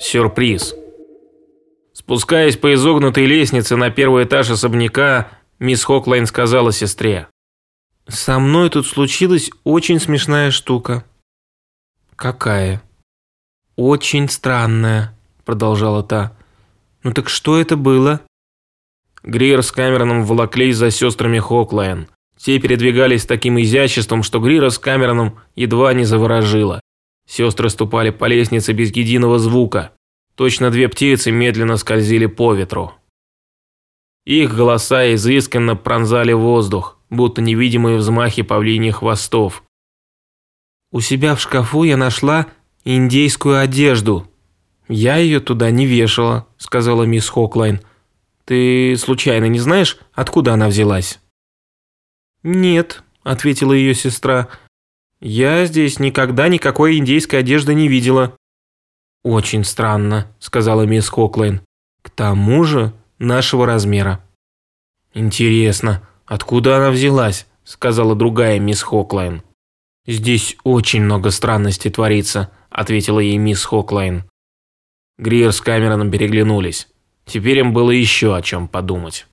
Сюрприз. Спускаясь по изогнутой лестнице на первый этаж особняка, мисс Хоклайн сказала сестре. «Со мной тут случилась очень смешная штука». «Какая?» «Очень странная», – продолжала та. «Ну так что это было?» Грир с Камероном волоклись за сестрами Хоклайн. Те передвигались с таким изяществом, что Грира с Камероном едва не заворожило. Сестры ступали по лестнице без единого звука. Точно две птицы медленно скользили по ветру. Их голоса изысканно пронзали воздух, будто невидимые взмахи павлиньих хвостов. «У себя в шкафу я нашла индейскую одежду. Я ее туда не вешала», – сказала мисс Хоклайн. «Ты случайно не знаешь, откуда она взялась?» «Нет», – ответила ее сестра. «Я здесь никогда никакой индейской одежды не видела». «Очень странно», – сказала мисс Хоклайн. «К тому же нашего размера». «Интересно, откуда она взялась?» – сказала другая мисс Хоклайн. «Здесь очень много странностей творится», – ответила ей мисс Хоклайн. Гриер с Камероном переглянулись. Теперь им было еще о чем подумать.